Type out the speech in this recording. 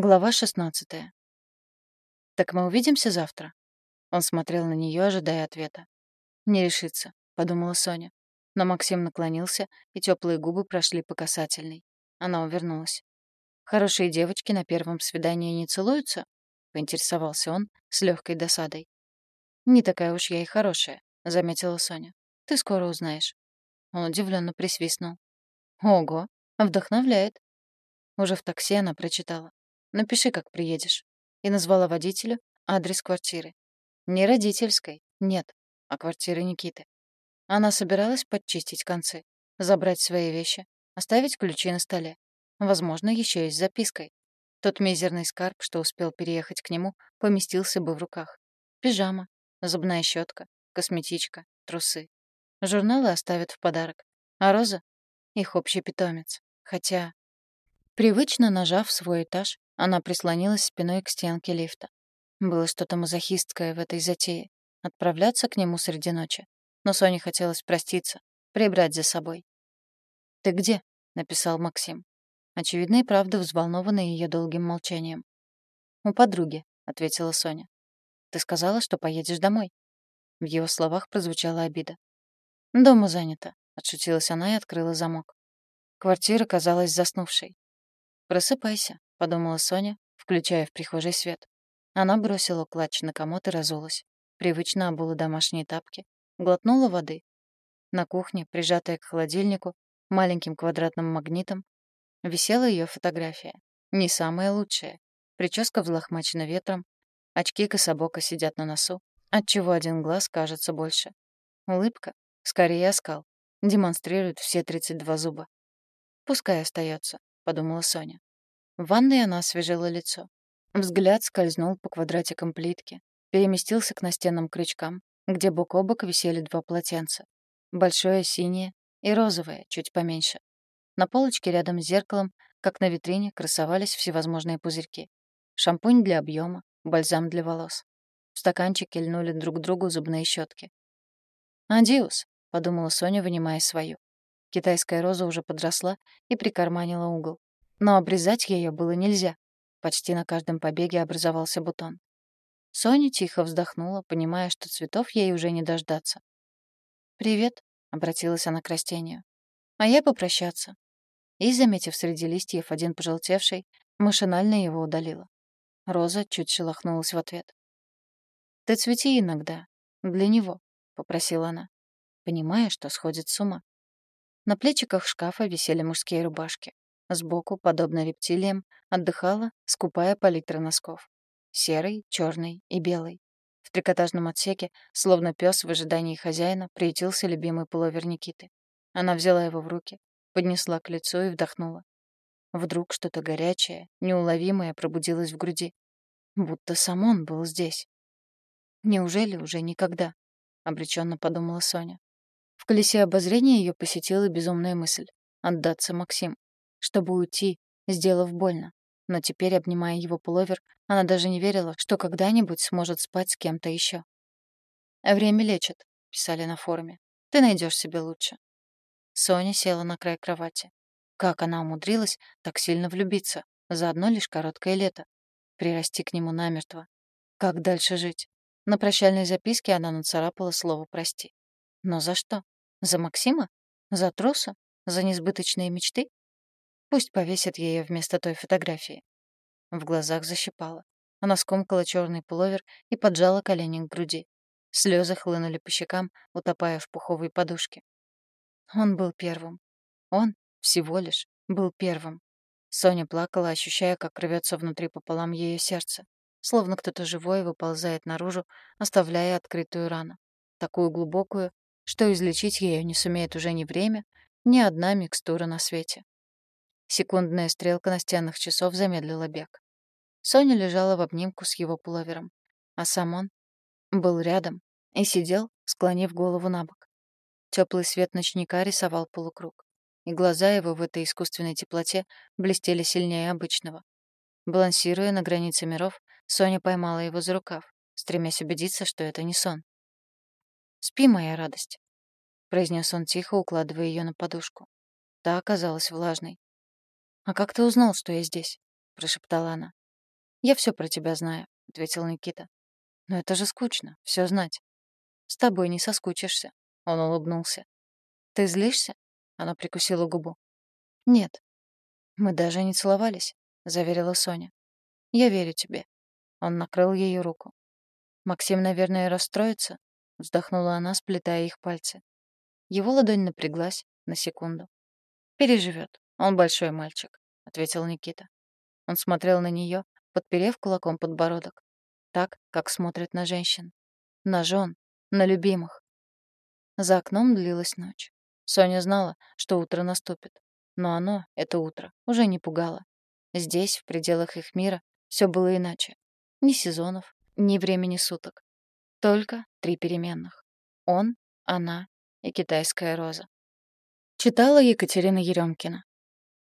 Глава 16. «Так мы увидимся завтра?» Он смотрел на нее, ожидая ответа. «Не решится», — подумала Соня. Но Максим наклонился, и теплые губы прошли по касательной. Она увернулась. «Хорошие девочки на первом свидании не целуются?» — поинтересовался он с легкой досадой. «Не такая уж я и хорошая», — заметила Соня. «Ты скоро узнаешь». Он удивленно присвистнул. «Ого, вдохновляет». Уже в такси она прочитала. Напиши, как приедешь». И назвала водителю адрес квартиры. Не родительской, нет, а квартиры Никиты. Она собиралась подчистить концы, забрать свои вещи, оставить ключи на столе. Возможно, еще и с запиской. Тот мизерный скарб, что успел переехать к нему, поместился бы в руках. Пижама, зубная щетка, косметичка, трусы. Журналы оставят в подарок. А Роза — их общий питомец. Хотя, привычно нажав свой этаж, она прислонилась спиной к стенке лифта. Было что-то мазохистское в этой затее — отправляться к нему среди ночи. Но Соне хотелось проститься, прибрать за собой. «Ты где?» — написал Максим. Очевидно и правда взволнованный ее долгим молчанием. «У подруги», — ответила Соня. «Ты сказала, что поедешь домой?» В его словах прозвучала обида. «Дома занято», — отшутилась она и открыла замок. Квартира казалась заснувшей. «Просыпайся», — подумала Соня, включая в прихожей свет. Она бросила клатч на комод и разулась. Привычно обула домашние тапки. Глотнула воды. На кухне, прижатая к холодильнику, маленьким квадратным магнитом, висела ее фотография. Не самая лучшая. Прическа взлохмачена ветром, очки кособоко сидят на носу, отчего один глаз кажется больше. Улыбка, скорее оскал, демонстрирует все 32 зуба. «Пускай остается, подумала Соня. В ванной она освежила лицо. Взгляд скользнул по квадратикам плитки, переместился к настенным крючкам, где бок о бок висели два полотенца. Большое синее и розовое, чуть поменьше. На полочке рядом с зеркалом, как на витрине, красовались всевозможные пузырьки. Шампунь для объема, бальзам для волос. В стаканчике льнули друг другу зубные щетки. «Адиус», — подумала Соня, вынимая свою. Китайская роза уже подросла и прикарманила угол. Но обрезать ее было нельзя. Почти на каждом побеге образовался бутон. Соня тихо вздохнула, понимая, что цветов ей уже не дождаться. «Привет», — обратилась она к растению. «А я попрощаться». И, заметив среди листьев один пожелтевший, машинально его удалила. Роза чуть шелохнулась в ответ. «Ты цвети иногда. Для него», — попросила она, понимая, что сходит с ума. На плечиках шкафа висели мужские рубашки. Сбоку, подобно рептилиям, отдыхала скупая палитра носков. Серый, черный и белый. В трикотажном отсеке, словно пес в ожидании хозяина, приютился любимый пуловер Никиты. Она взяла его в руки, поднесла к лицу и вдохнула. Вдруг что-то горячее, неуловимое пробудилось в груди. Будто сам он был здесь. Неужели уже никогда? Обреченно подумала Соня. В колесе обозрения ее посетила безумная мысль — отдаться Максиму чтобы уйти, сделав больно. Но теперь, обнимая его пуловер, она даже не верила, что когда-нибудь сможет спать с кем-то еще. «Время лечит», — писали на форуме. «Ты найдешь себе лучше». Соня села на край кровати. Как она умудрилась так сильно влюбиться за одно лишь короткое лето? Прирасти к нему намертво. Как дальше жить? На прощальной записке она нацарапала слово «прости». Но за что? За Максима? За труса? За несбыточные мечты? Пусть повесит ее вместо той фотографии. В глазах защипала. Она скомкала черный пуловер и поджала колени к груди. Слезы хлынули по щекам, утопая в пуховой подушке. Он был первым. Он, всего лишь, был первым. Соня плакала, ощущая, как рвется внутри пополам ее сердце. Словно кто-то живой выползает наружу, оставляя открытую рану. Такую глубокую, что излечить ее не сумеет уже ни время, ни одна микстура на свете. Секундная стрелка настенных часов замедлила бег. Соня лежала в обнимку с его пуловером, а сам он был рядом и сидел, склонив голову на бок. Теплый свет ночника рисовал полукруг, и глаза его в этой искусственной теплоте блестели сильнее обычного. Балансируя на границе миров, Соня поймала его за рукав, стремясь убедиться, что это не сон. «Спи, моя радость», — произнес он тихо, укладывая ее на подушку. Та оказалась влажной. «А как ты узнал, что я здесь?» — прошептала она. «Я все про тебя знаю», — ответил Никита. «Но это же скучно, все знать». «С тобой не соскучишься», — он улыбнулся. «Ты злишься?» — она прикусила губу. «Нет». «Мы даже не целовались», — заверила Соня. «Я верю тебе». Он накрыл ее руку. «Максим, наверное, расстроится?» — вздохнула она, сплетая их пальцы. Его ладонь напряглась на секунду. «Переживет. Он большой мальчик», — ответил Никита. Он смотрел на нее, подперев кулаком подбородок. Так, как смотрят на женщин. На жен, на любимых. За окном длилась ночь. Соня знала, что утро наступит. Но оно, это утро, уже не пугало. Здесь, в пределах их мира, все было иначе. Ни сезонов, ни времени суток. Только три переменных. Он, она и китайская роза. Читала Екатерина Еремкина.